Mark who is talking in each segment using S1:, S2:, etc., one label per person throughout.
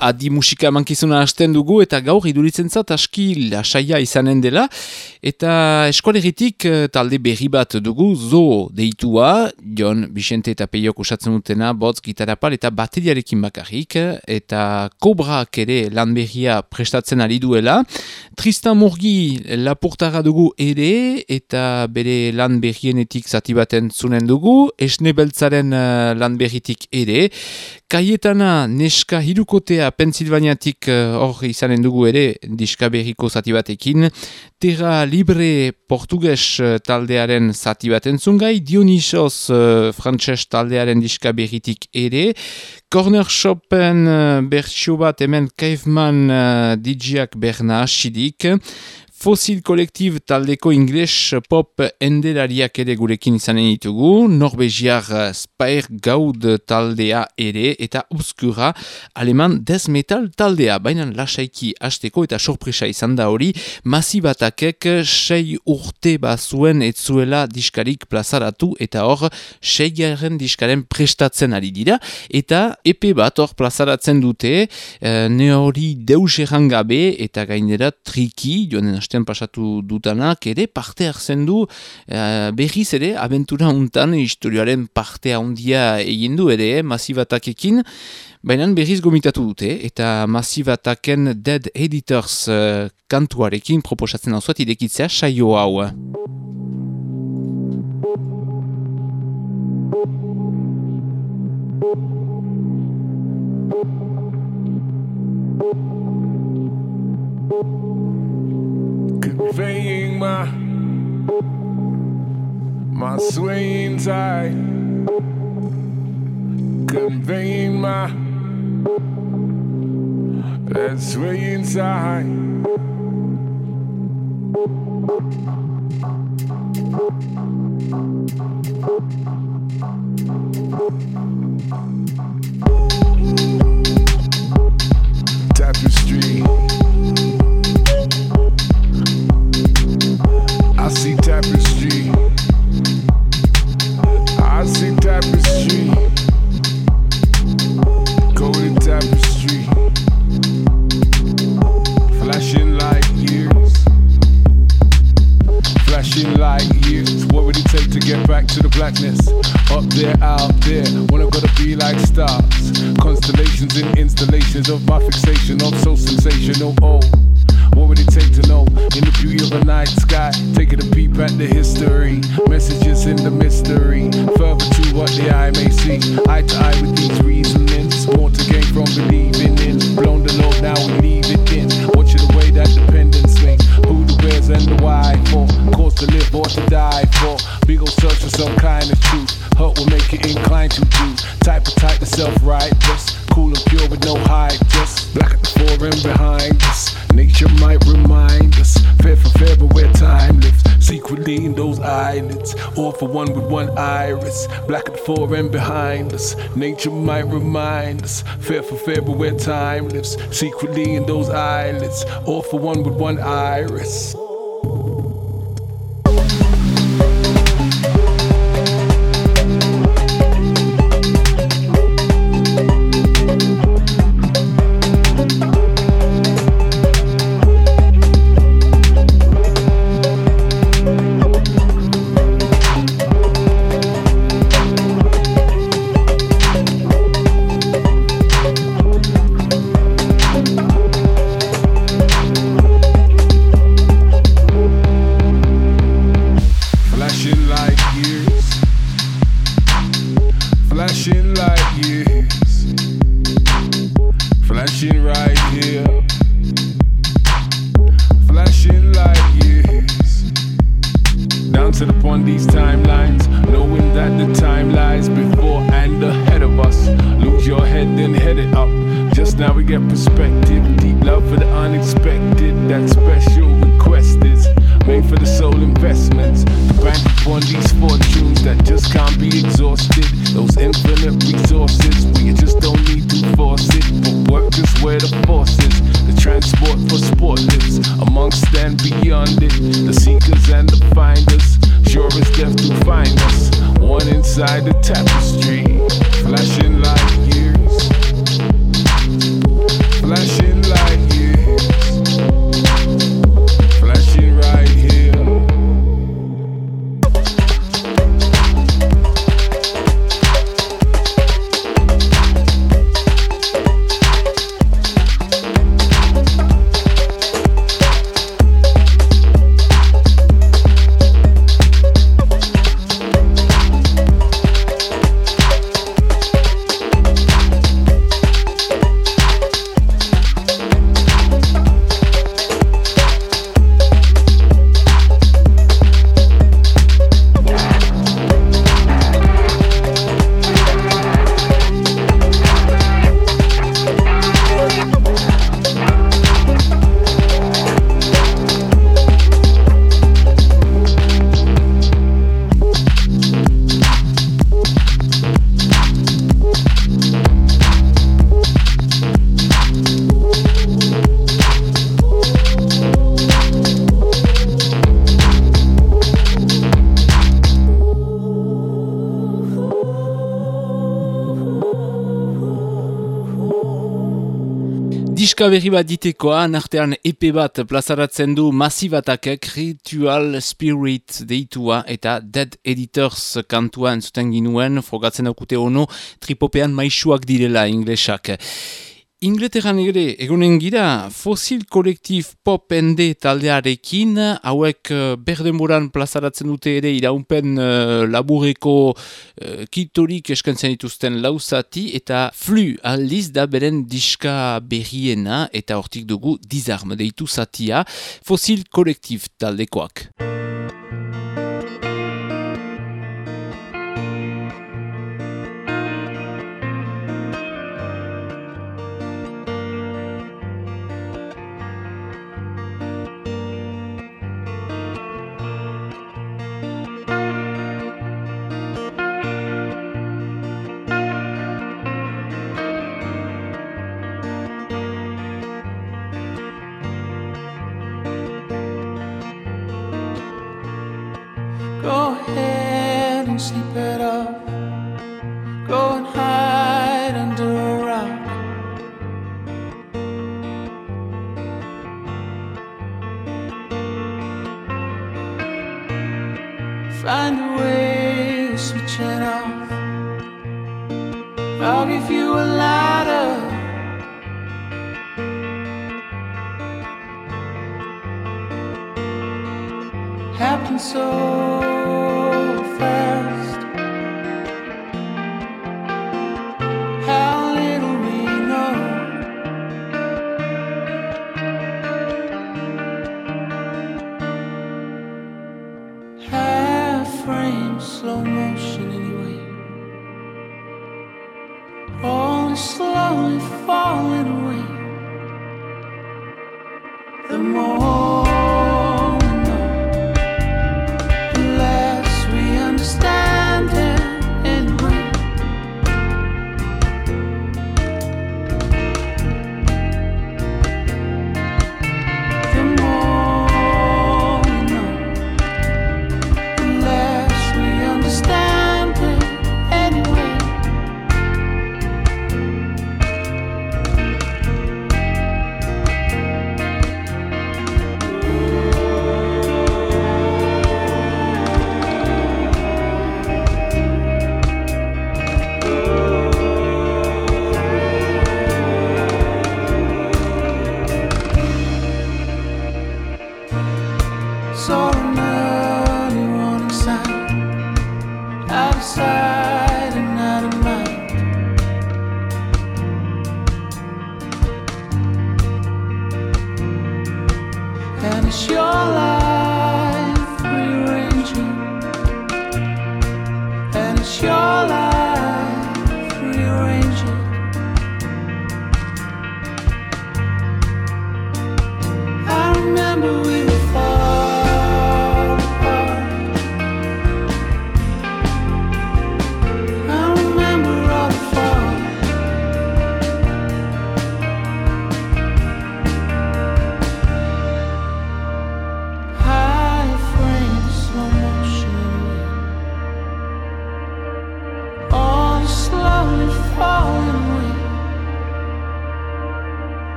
S1: adi musika mankizuna hasten dugu eta gaur iduritzen zat aski lasaia izanen dela. Eta eskoleritik eh, talde berri bat dugu zo deitua, Jon Vicente eta Peiok usatzen dutena, botz, gitarapal eta bateriarekin bakarrik eta kobrak ere lan berria prestatzen ari duela. Tristan Murgi lapurtara dugu ere eta bere lan berrienetik zati baten zunen dugu, esne beltzaren uh, lan berritik ere, Kaietana neska hirukotea Pensilvaniatik eh, hor izanen dugu ere diska berriko zati batekin. Terra Libre Portugues eh, taldearen zati bat entzungai, Dionysos uh, taldearen diska berritik ere. Corner Shopen uh, bertsio bat hemen Caveman uh, DJak berna asidik. Fossil Collective taldeko ingles pop endelariak ere gurekin izanen ditugu, Norvegiar Spair Gaud taldea ere eta Obscura aleman Death Metal taldea, baina lasaiki hasteko eta sorpresa izan da hori, masibatakek sei urte bazuen etzuela diskarik plazaratu eta hor seigaren diskaren prestatzen ari dira, eta epe bat hor plazaratzen dute, e, ne hori deus gabe eta gainera triki, joanen hasten pasatu dutanak ere parte hartzen du uh, berriz ere abentura untan historioaren parte handia egin du ere eh, masibatakekin baina berriz gomitatu dute eta masibataken Dead Editors uh, kantuarekin proposatzen hau zuat idekitzea saio hau.
S2: Conveying my my swaying tide, conveying my that swaying side. Tapestry. I see tapestry. I see tapestry. Golden tapestry. Flashing like years. Flashing like years. What would it take to get back to the blackness? Up there, out there. Wanna gotta be like stars. Constellations and installations of my fixation of so sensational. Oh. What would it take to know in the beauty of a night sky? Taking a peep at the history, messages in the mystery. Further to what the eye may see, eye to eye with these reasonings. More to gain from believing in. Blown the load, now we leave it in. Watching the way that dependence swings. Who the where's and the why for? Cause to live or to die for. Big ol' search for some kind of truth. Hurt will make you inclined to do. Type of type to self-righteous. Cool and pure with no hype. Just black at the fore and behind us. Nature eyelids. All for one with one iris, black the fore and behind us. Nature might remind us, fair for fair, but where time lives secretly in those eyelids. All for one with one iris.
S1: Diska berri bat ditekoan, artean epe bat plazaratzen du masibatakek Ritual Spirit deitua eta Dead Editors kantuan zuten ginuen, frogatzen daukute ono, tripopean maixuak direla inglesak. Ingleterran ere, egonen gira, fosil kolektif pop ende taldearekin, hauek uh, berdenboran plazaratzen dute ere iraunpen uh, labureko uh, kitorik eskantzen dituzten lausati, eta flu aldiz da beren diska berriena, eta hortik dugu dizarm deitu zatia, fosil kolektif taldekoak.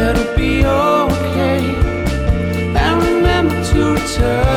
S3: It'll be okay. And remember to return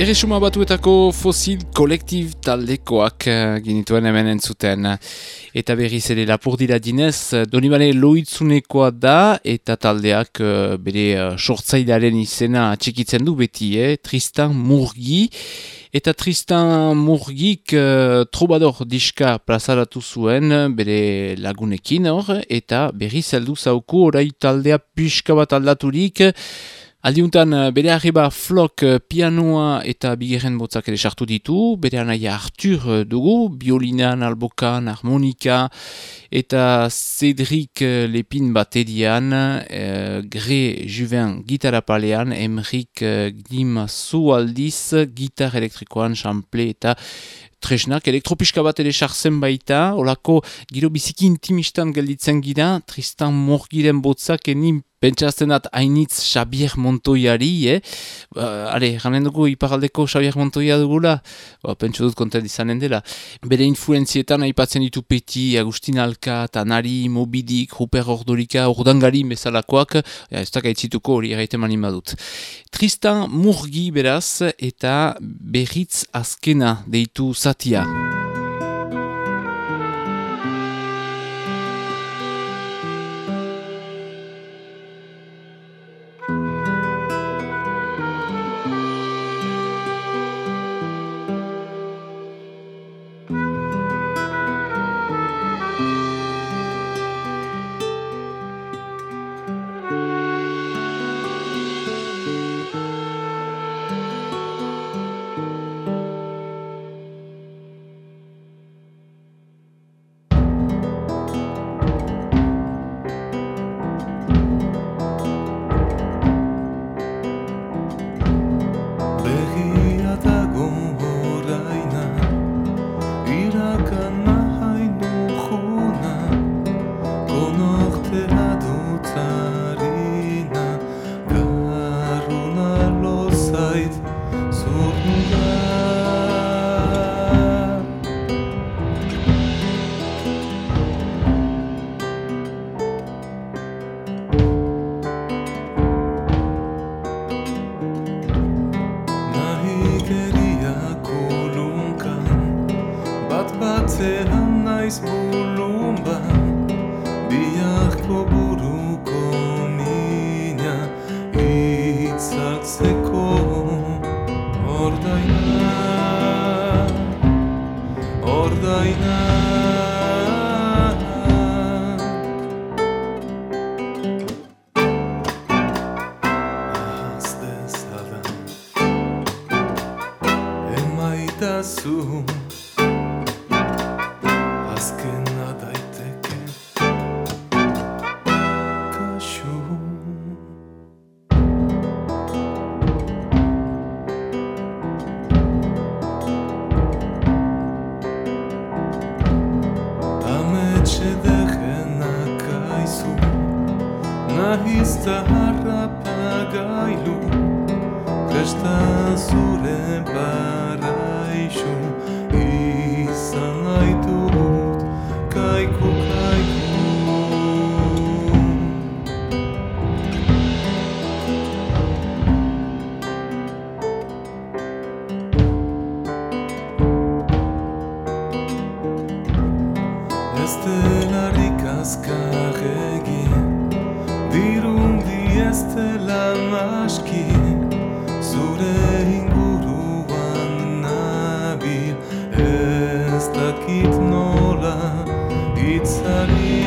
S1: Erresuma batuetako fosil kolektiv taldekoak eh, ginituen hemen entzuten. Eta berriz ere lapurdira dinez, Donibane loitzunekoa da eta taldeak eh, bere eh, sortzailaren izena txikitzen du beti, eh? Tristan Murgi. Eta Tristan Murgik uh, trobador diska plazaratu zuen bere lagunekin hor, eta berriz heldu zauku orai taldea pixka bat aldaturik, Aldiuntan bere arriba flok eh, pianoa eta bigerren botzak ere sartu ditu, bere anaia Artur eh, dugu, biolinan, albokan, harmonika, eta Cedric eh, Lepin baterian, e, Gre Juven gitarra palean, Emrik Gdim aldiz, gitar elektrikoan, xample eta tresnak, elektropiska bat ere sartzen baita, olako giro biziki intimistan gelditzen gira, Tristan Morgiren botzak enin Pentsazten dat hainitz Xabier Montoiari, eh? Ba, are, janen dugu iparaldeko Xabier Montoia dugula? Ba, pentsu dut kontent izanen dela. Bere influenzietan aipatzen ditu Peti, Agustin Alka, Tanari, Mobidik, Ruper Ordorika, Urdangari, bezalakoak, ja, ez dakaitzituko hori erraiten mani badut. Tristan Murgi beraz eta berriz azkena deitu zatia.
S4: Ez nola itzali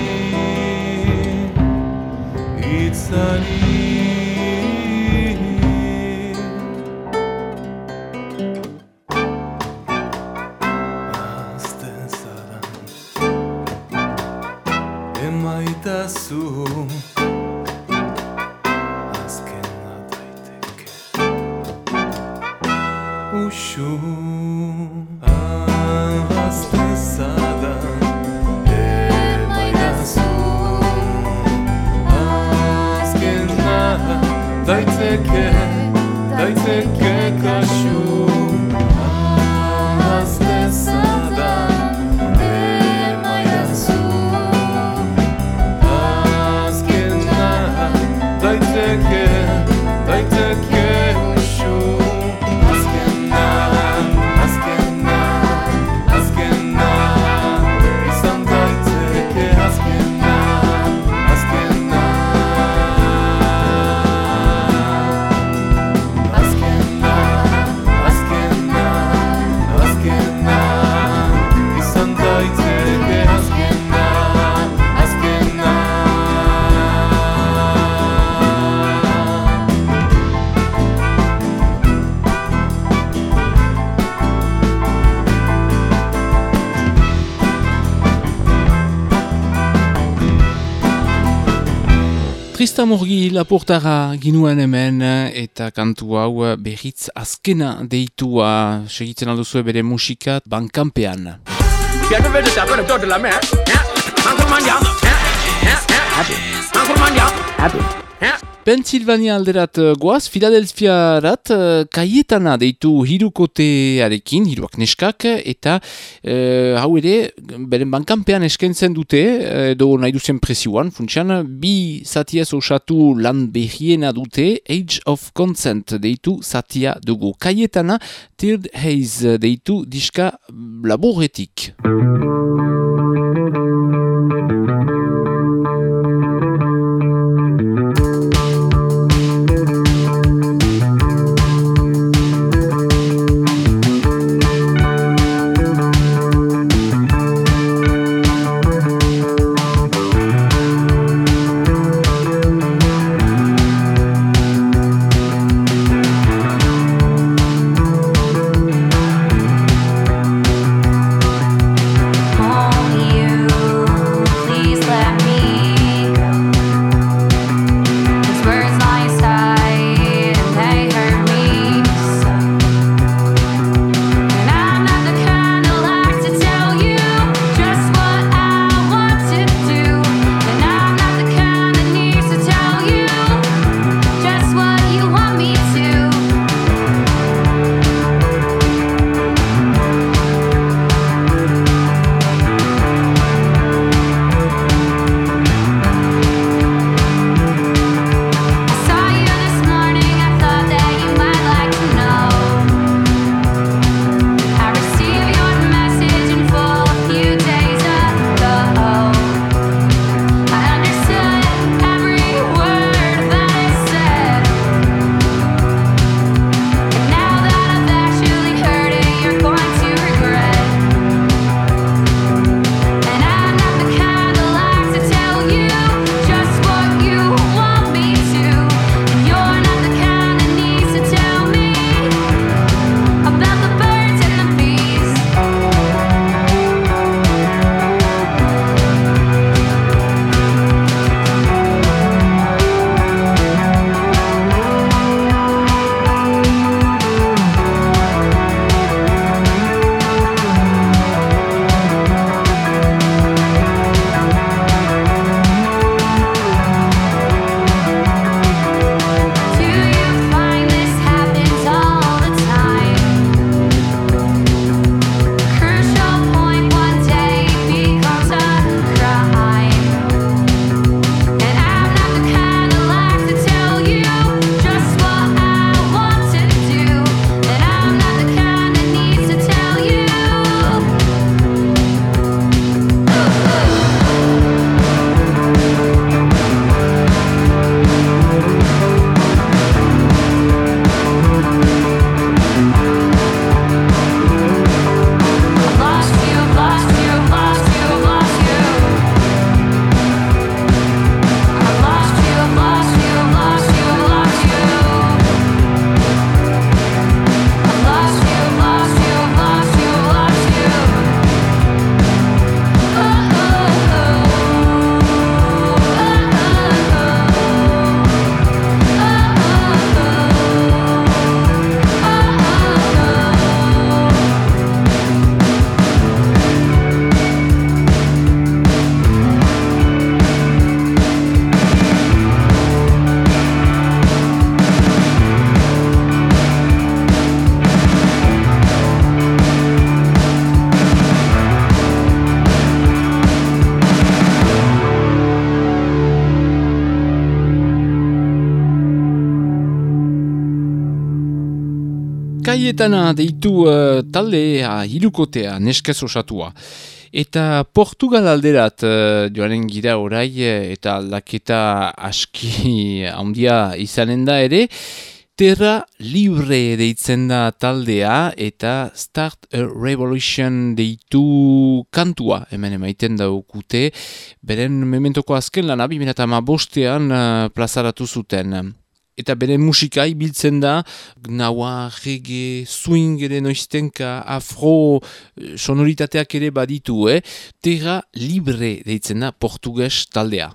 S4: Itzali
S1: Trista morgi laportara ginuen hemen eta kantu hau berriz azkena deitua. Segitzen alduzue bere musika bankanpean.
S5: 别的
S1: Pensilvania alderat eh, goaz, Philadelphia rat, kaietana eh, deitu hirukotearekin, hiruak neskak, eta e, hau ere, beren bankanpean eskaintzen dute, edo nahi duzen presioan, funtsian, bi zatiez osatu lan behiena dute, Age of Consent deitu zatia dugu. Kaietana, Third Haze deitu diska laboretik.
S4: Música
S1: Kaietana deitu uh, taldea hirukotea neskez osatua. Eta Portugal alderat uh, joanen gira orai eh, eta aldaketa aski handia izanen da ere. Terra Libre deitzen da taldea eta Start a Revolution deitu kantua hemen emaiten daukute. Beren mementoko azken lan abimena bostean uh, plazaratu zuten. Eta bere musika ibiltzen da, gnaua, reggae, swing ere noiztenka, afro, eh, sonoritateak ere baditu, eh? Terra libre deitzen da portugues taldea.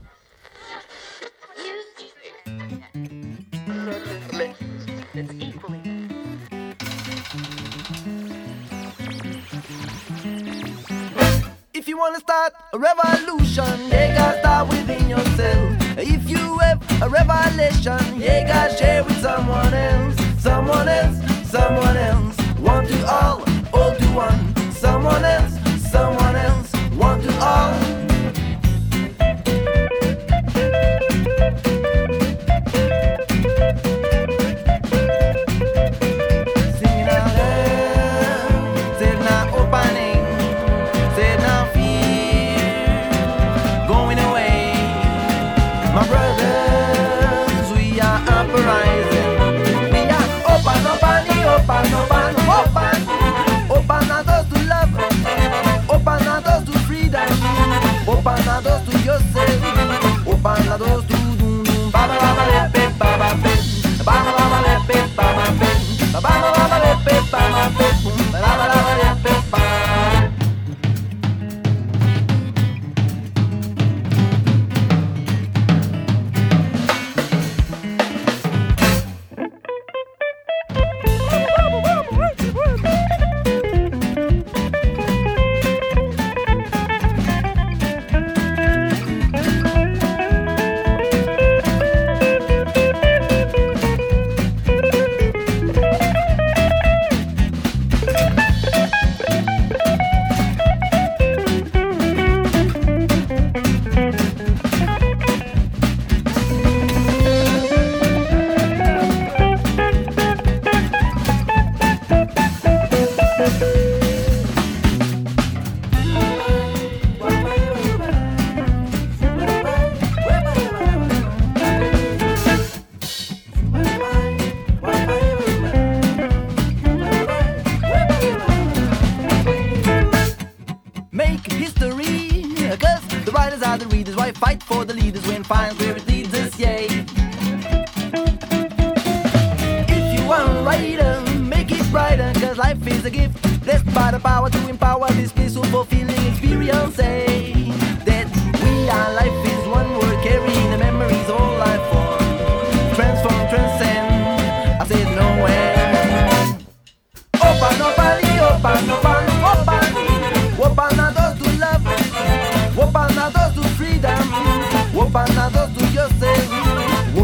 S6: If you wanna start a revolution, you gotta start within yourself. If you have a revelation, you gotta share with someone else, someone else, someone else. One to all, all to one. Someone else, my brother.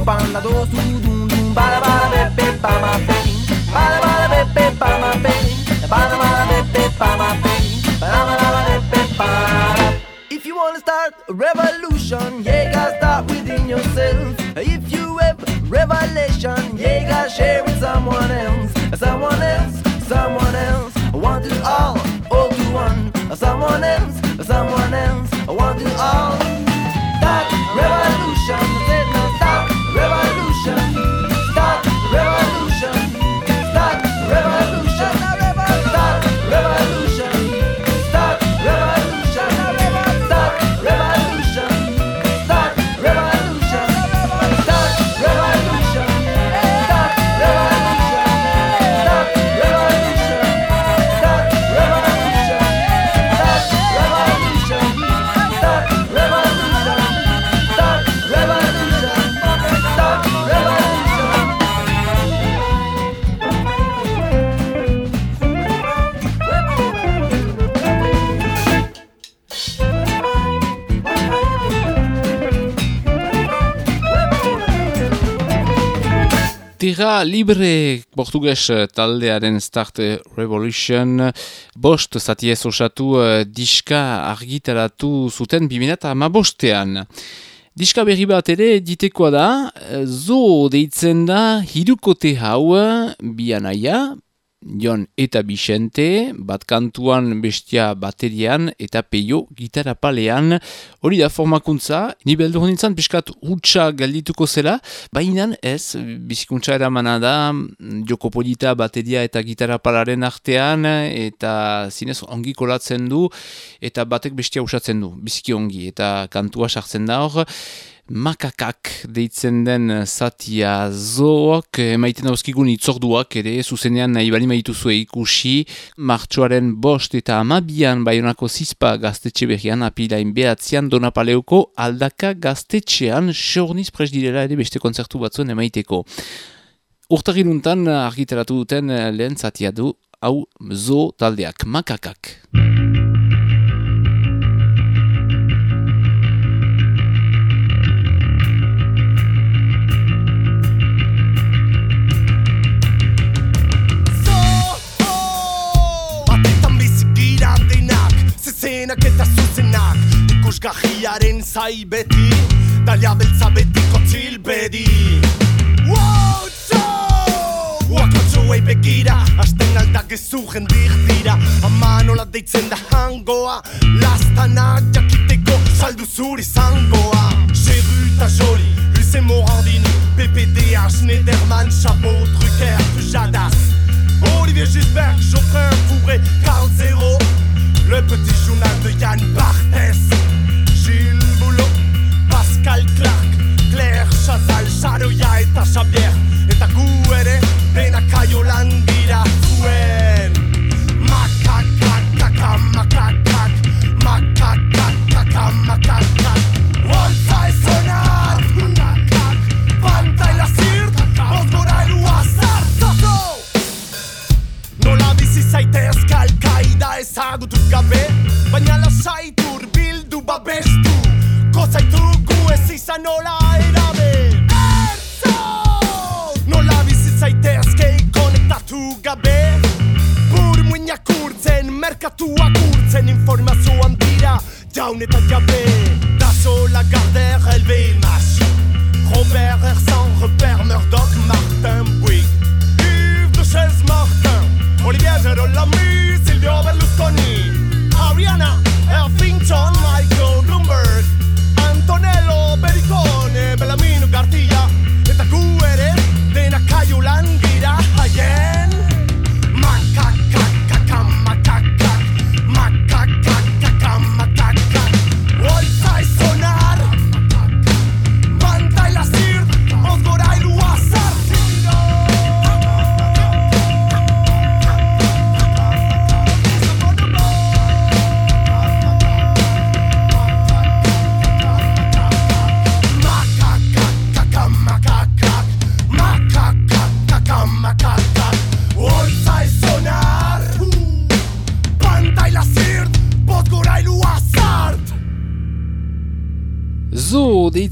S6: Open our doors to doom doom. Bada bada be be ba ma be. Bada bada be be ba ma be. Bada bada be be ba ma be. Bada bada be be ba. If you wanna start a revolution, you gotta start within yourself. If you have revelation, you gotta share with someone else. Someone else, someone else. One to all, all to one. Someone else, someone else. One to all.
S1: Terra Libre portugues taldearen Start Revolution bost zatiez osatu eh, diska argitaratu zuten bimena ama bostean. Diska berri bat ere ditekoa da, eh, zo deitzen da hirukote hau bi anaia, Jon eta Bixente, bat kantuan bestia baterian eta peio gitarra palean. Hori da formakuntza, ni beldu honintzan piskat hutsa galdituko zela, baina ez, bizikuntza eramana da, joko polita bateria eta gitarra palaren artean, eta zinez ongi kolatzen du, eta batek bestia usatzen du, biziki ongi, eta kantua sartzen da hor, makakak deitzen den zatia zoak emaiten dauzkigun itzorduak ere zuzenean nahi bali maituzue ikusi martxoaren bost eta amabian baionako zizpa gaztetxe berrian apilain behatzean donapaleuko aldaka gaztetxean xorniz presdirela ere beste kontzertu batzuen emaiteko. Urtagiruntan argitaratu duten lehen zatia du hau zo taldeak makakak.
S7: Zezenak eta zuzenak. Ikusgahiaren zai beti Dalia beltza betiko txil bedi. Wow, Uakotxoei begira Asten aldak ezu jendik dira. Ama nola deitzen da hangoa Lastanak jakiteko saldu zuri zangoa. Cheru eta joli, Luce Morandini PPDH, Schneiderman, Chabot, Drucker, Pujadas Olivier Gisbert, Geoffrin Fourré, Carl Zero Le petit journal de Yann Barthès. Gilles Boulot, Pascal Clark Claire Chazal, Charoia eta Xavier Eta gu ere, dena kaiolan dira zuen Makakak, kaka, makakak Makakak, kaka, makakak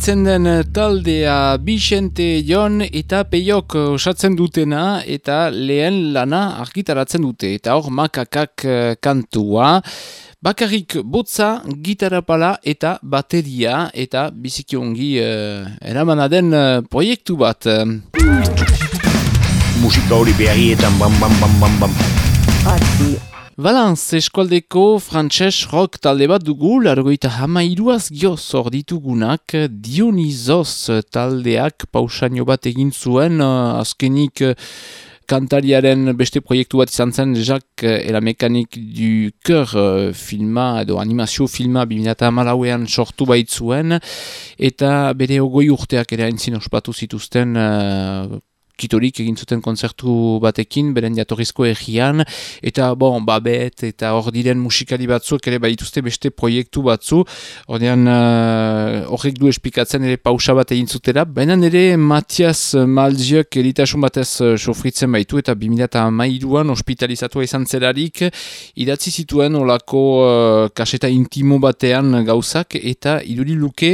S1: deitzen den taldea Bixente Jon eta Peiok osatzen dutena eta lehen lana argitaratzen dute. Eta hor makakak eh, kantua, bakarrik botza, gitarra pala eta bateria eta biziki ongi uh, eramana den eh, proiektu bat.
S8: musika hori beharietan bam bam bam bam bam.
S1: Valence eskualdeko frantses rock talde bat dugu, largoita hamairuaz gioz hor ditugunak Dionysos taldeak pausaino bat egin zuen, uh, azkenik uh, kantariaren beste proiektu bat izan zen Jacques et la mécanique du cœur uh, filma edo animazio filma 2008an sortu baitzuen eta bere ogoi urteak ere aintzin ospatu zituzten uh, kitorik egin zuten kontzertu batekin, beren jatorrizko egian, eta bon, babet, eta hor diren musikali batzuk ere baituzte beste proiektu batzu, ordean uh, horrek du espikatzen ere pausa bat egin zutera, baina ere Matias Malziok eritasun batez uh, sofritzen baitu, eta 2008an hospitalizatua izan zelarik, idatzi zituen olako uh, kaseta intimo batean gauzak, eta iduri luke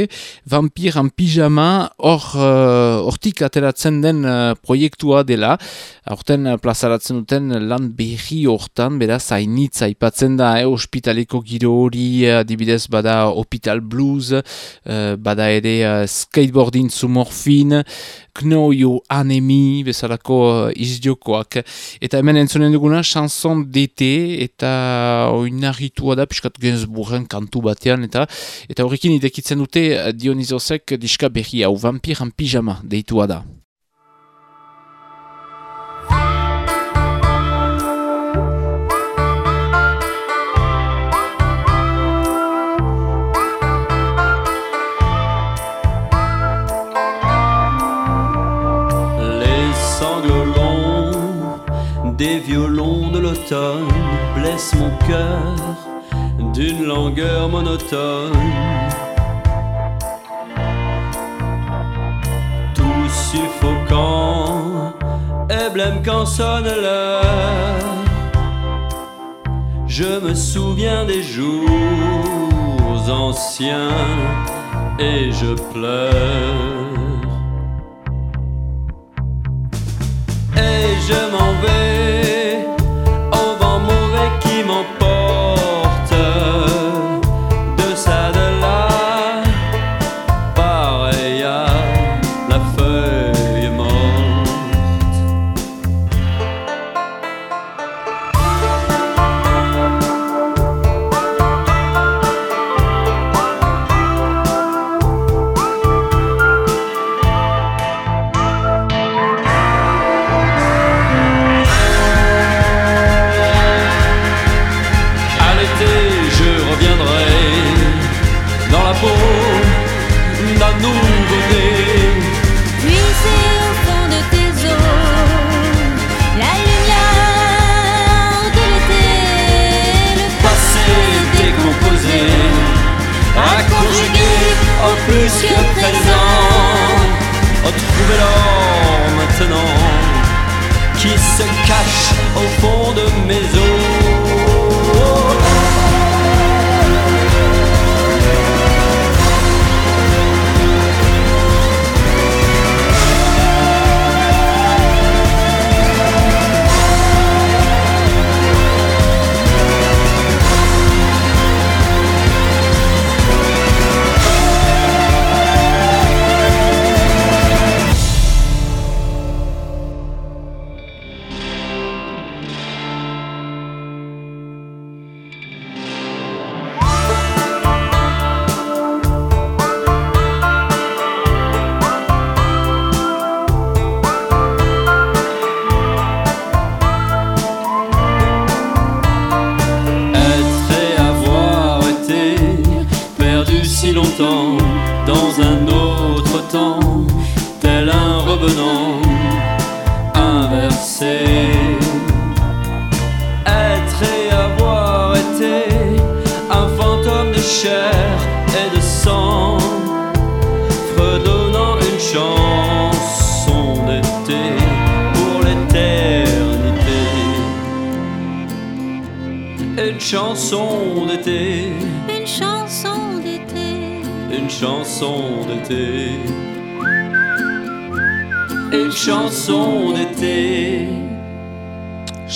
S1: vampir en pijama hor uh, hortik ateratzen den uh, proiektua dela, aurten uh, plazaratzen duten lan berri hortan, beraz, hainitza aipatzen da, eh, ospitaleko giro hori, uh, adibidez bada Hospital Blues, uh, bada ere uh, skateboarding zu morfin, Knoio Anemi, bezalako uh, izdiokoak. Eta hemen entzunen duguna, chanson DT, eta oinarritua da, piskat Gainsbourgen kantu batean, eta eta horrekin idekitzen dute Dionizosek diska berri hau, vampiran pijama deitua da.
S9: Des violons de l'automne blessent mon cœur d'une langueur monotone. Tout suffocant et blême quand sonne l'heure. Je me souviens des jours anciens et je pleure. et je m'en vais and cash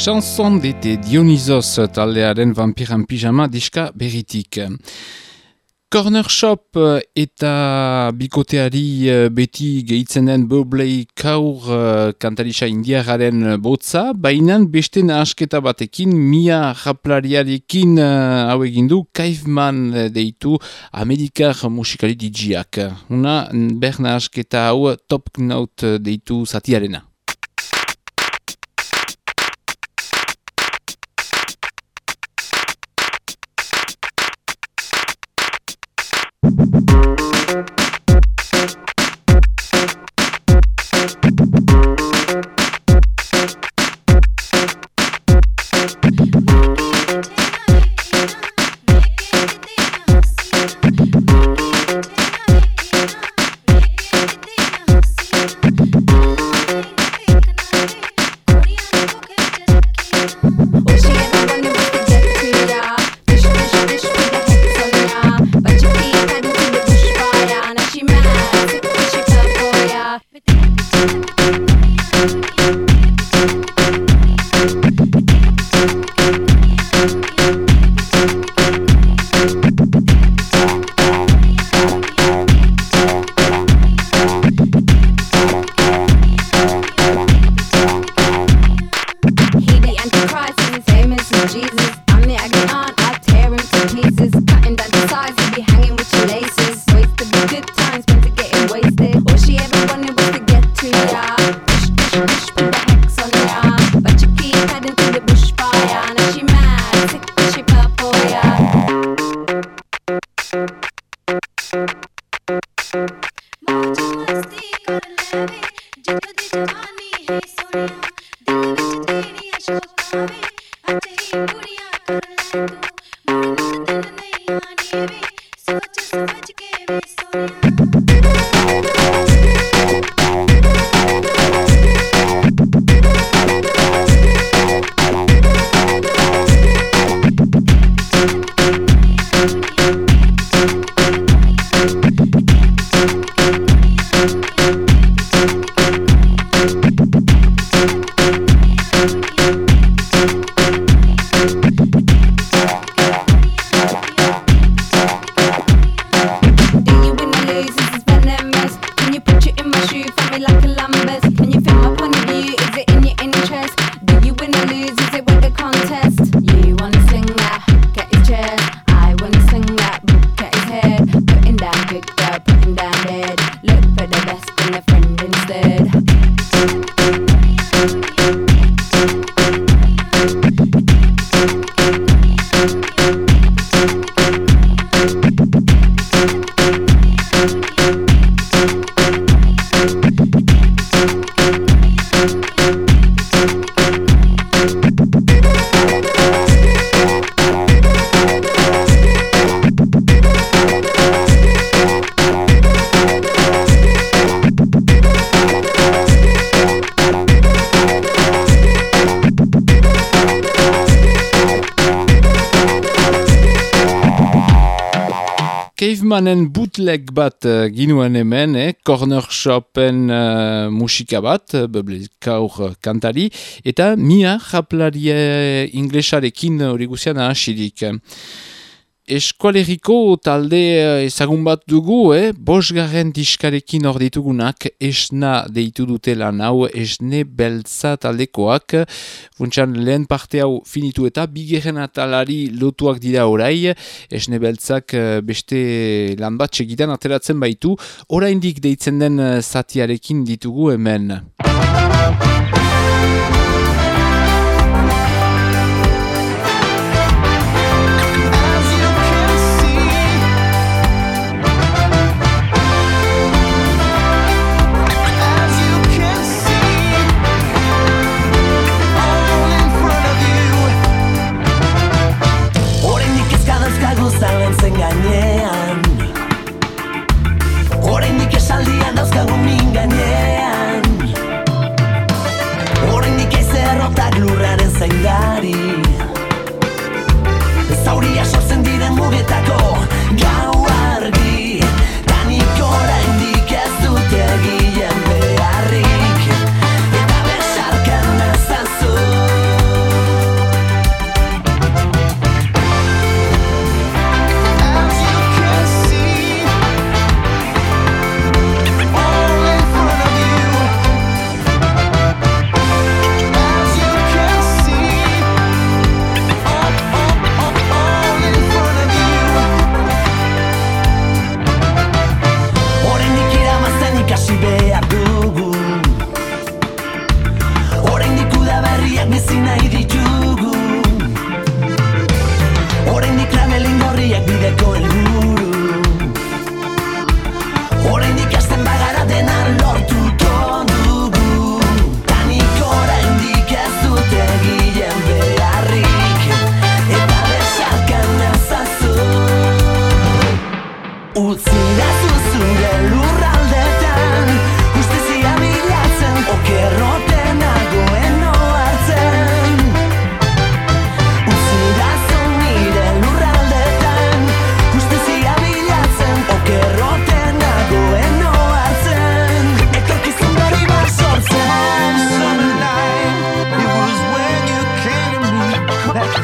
S9: Chanson d'été
S1: Dionysos taldearen vampiran pijama diska berritik. Corner Shop eh, eta bikoteari eh, beti gehitzen den Bublé Kaur eh, kantarisa indiararen botza, bainan beste nahasketa batekin, Mia Raplariarekin hau egin eh, deitu Amerikar musikali dijiak. Una ber nahasketa hau Top Note deitu zatiarena. Bootleg bat uh, ginuen hemen, eh? Corner Shopen uh, musika bat, uh, kaur kantari, eta Mia japlarie inglesarekin hori guzian ahasirik. Eskualeriko talde eh, ezagun bat dugu, eh? bosgarren diskarekin hor ditugunak, esna deitu dute lan hau, esne beltza taldekoak, funtsan lehen parte hau finitu eta bigeren atalari lotuak dira orai, esne beltzak eh, beste lan bat segitan ateratzen baitu, oraindik deitzen den eh, zatiarekin ditugu hemen.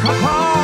S10: 哈哈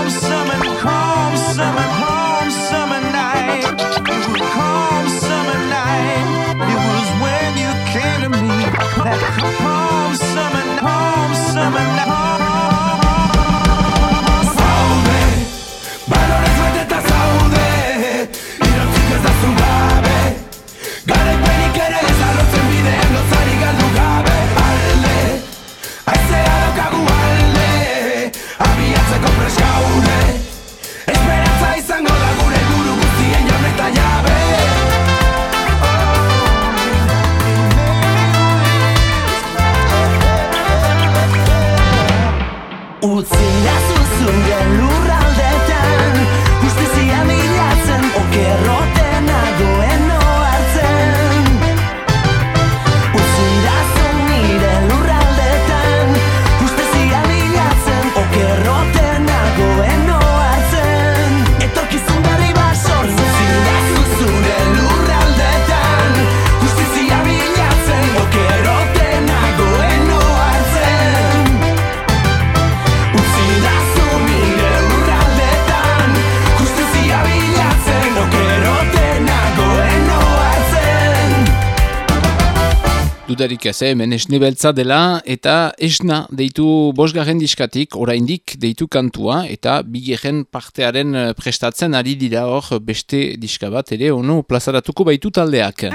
S1: Dudarik ez, eh, hemen esne beltza dela eta esna deitu bosgarren diskatik, oraindik deitu kantua eta bigeren partearen eh, prestatzen ari dira hor beste diska bat ere ono plazaratuko baitu taldeak.
S11: Il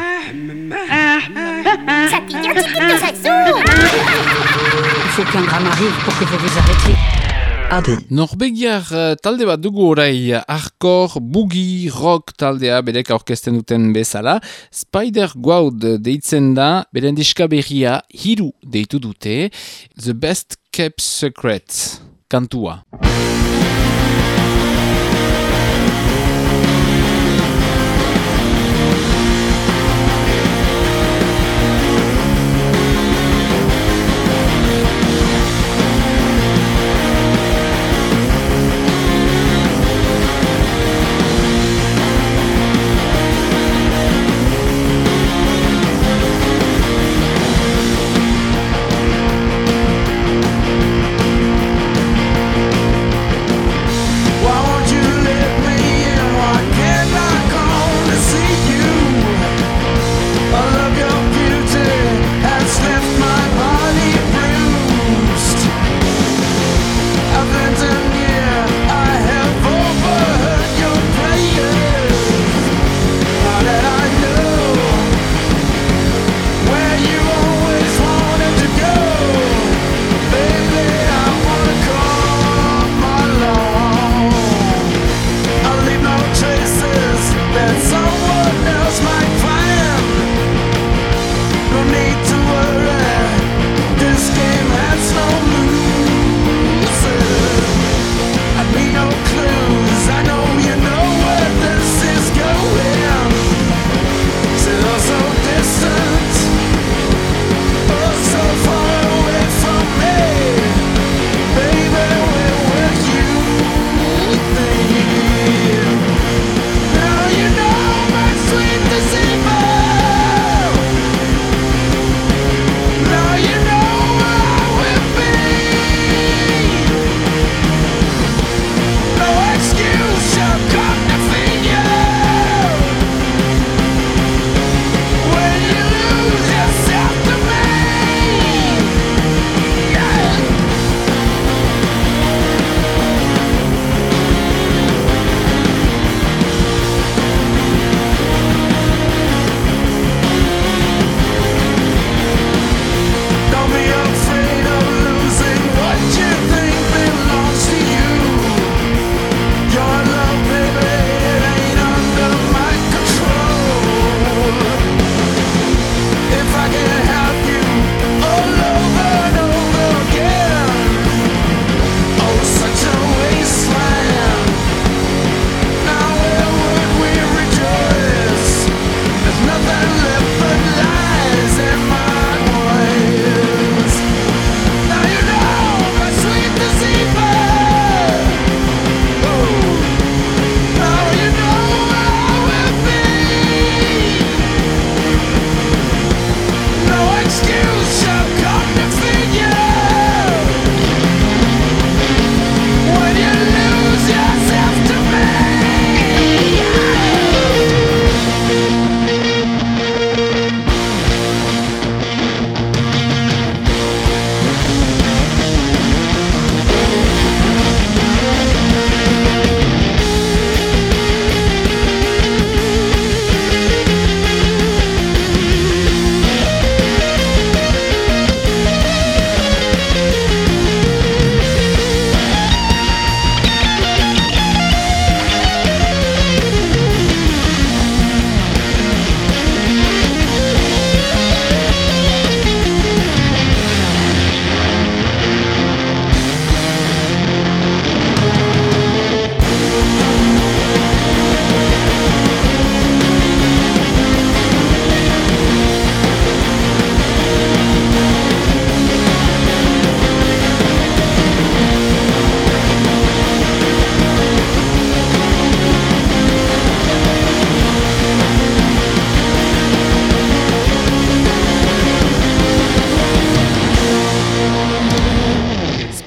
S11: faut qu'un drame arrive pour que vous vous arrêtiez.
S1: Norvegiar eh, talde bat dugu orai hardcore, boogie, rock taldea berek aurkezten duten bezala. Spider Guaud deitzen da, beren diska berria hiru deitu dute. The Best Kept Secret kantua.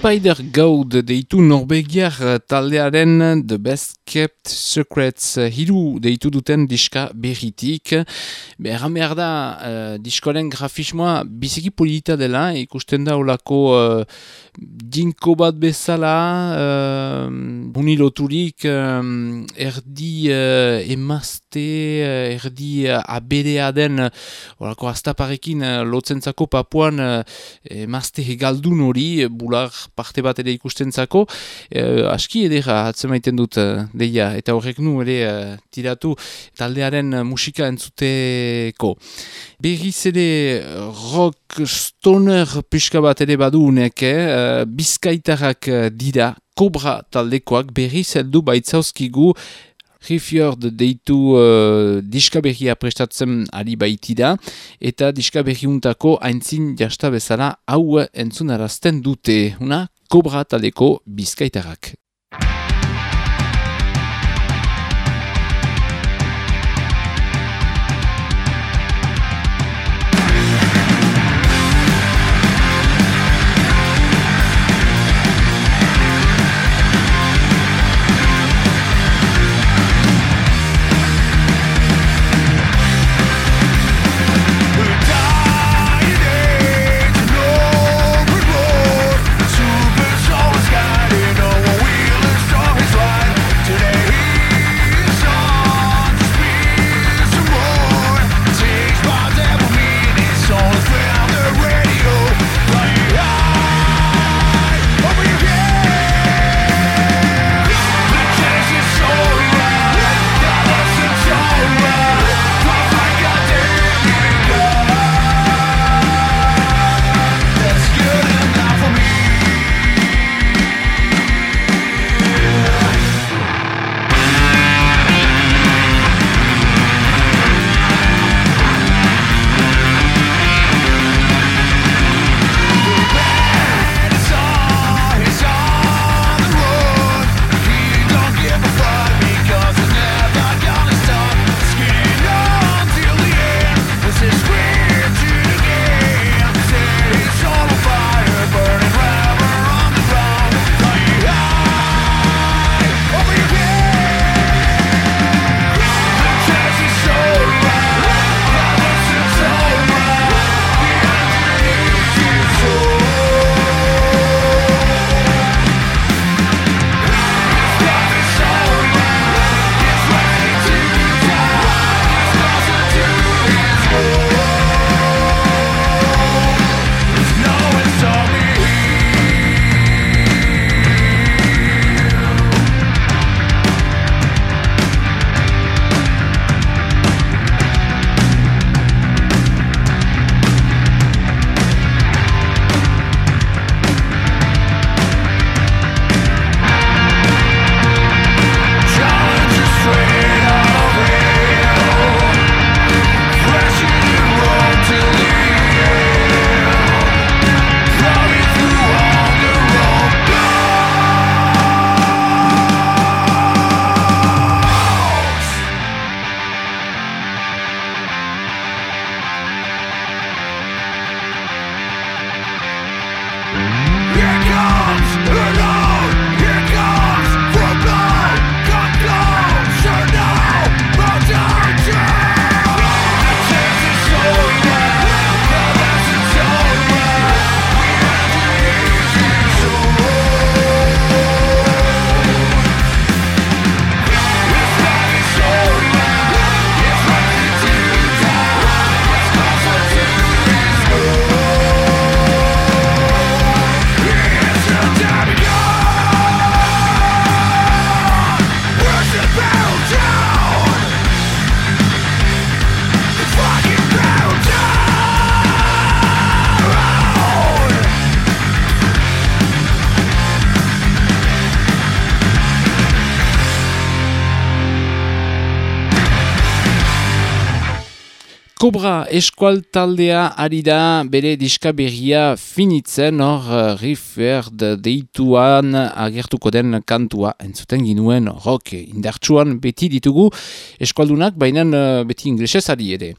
S3: Spider Goat deitu Norvegiar eh, taldearen The Best Kept Secrets eh, hiru deitu duten diska berritik. Erran behar da, uh, diskoaren grafismoa biziki polita dela, ikusten da olako uh, dinko bat bezala, uh, buniloturik um, erdi uh, emazte, uh, erdi uh, aberea den, olako astaparekin uh, lotzentzako papuan uh, emazte hegaldun hori, bular parte bat ere ikustentzako, uh, aski edera atzemaiten dut uh, deia, eta horrek nu ere uh, tiratu taldearen musika entzuteko. Berriz ere rock stoner pixka bat ere badu unek, eh? bizkaitarrak eh, dira, kobra taldekoak berriz heldu baitzauzkigu Rifjord deitu uh, diska berria prestatzen ari baitida eta diska berriuntako haintzin jasta bezala hau entzunarazten dute, una kobra taldeko bizkaitarrak. Kobra eskual taldea ari da bere diskaberria finitzen hor uh, Rifferd deituan agertuko den kantua entzuten ginuen rock indartsuan beti ditugu eskualdunak baina uh, beti inglesez ari ere.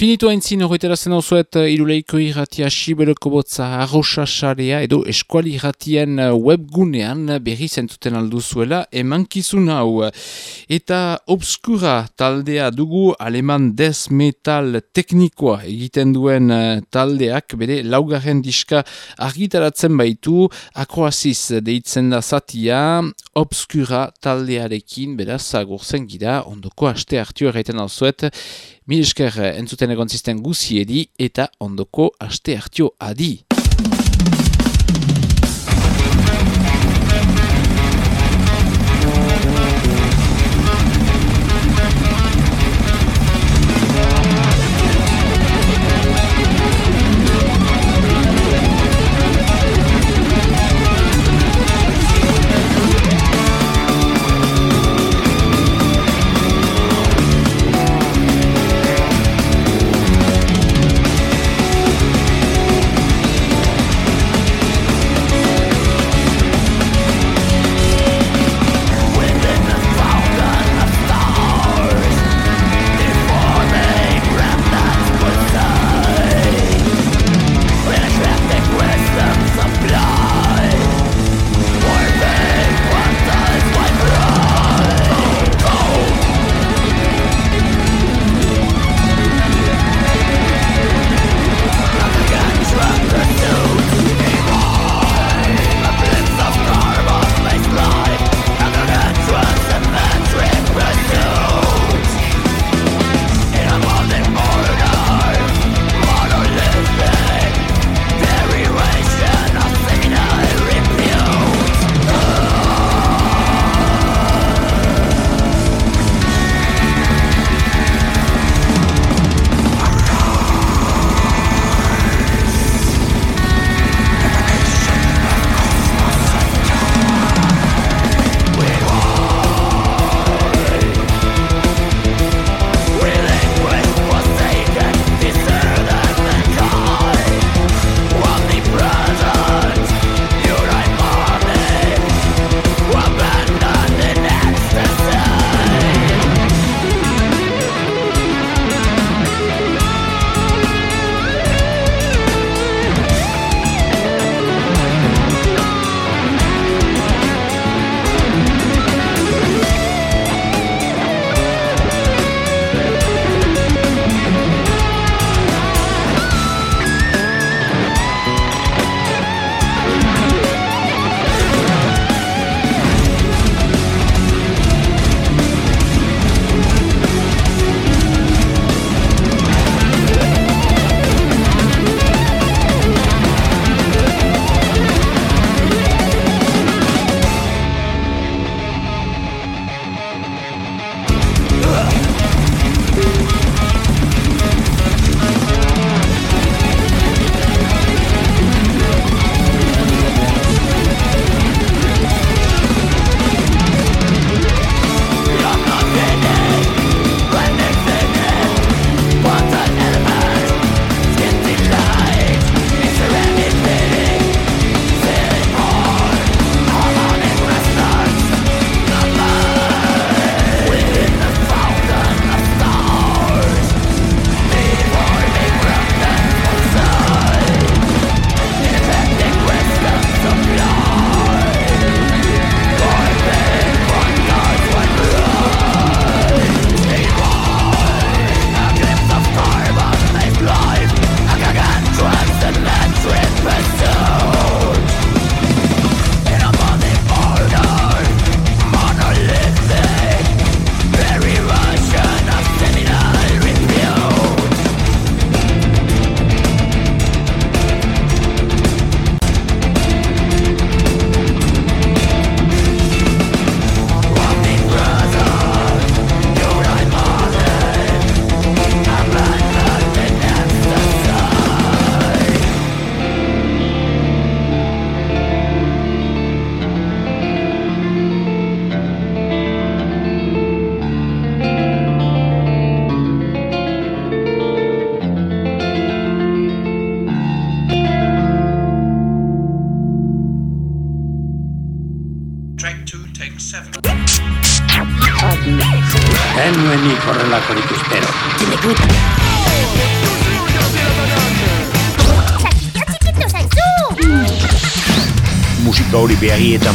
S10: Finitu haintzin horretara zen osuet iruleiko irratia Sibeloko botza arroxasarea edo eskuali irratien webgunean berri zentuten alduzuela emankizun hau. Eta obskura taldea dugu aleman death metal teknikoa egiten duen eh, taldeak bere laugarren diska argitaratzen baitu akroaziz deitzen da zatia obskura taldearekin beraz agurzen gira ondoko aste hartio erraiten alzuet Mil esker entzuten egon zisten guziedi eta ondoko aste hartio adi.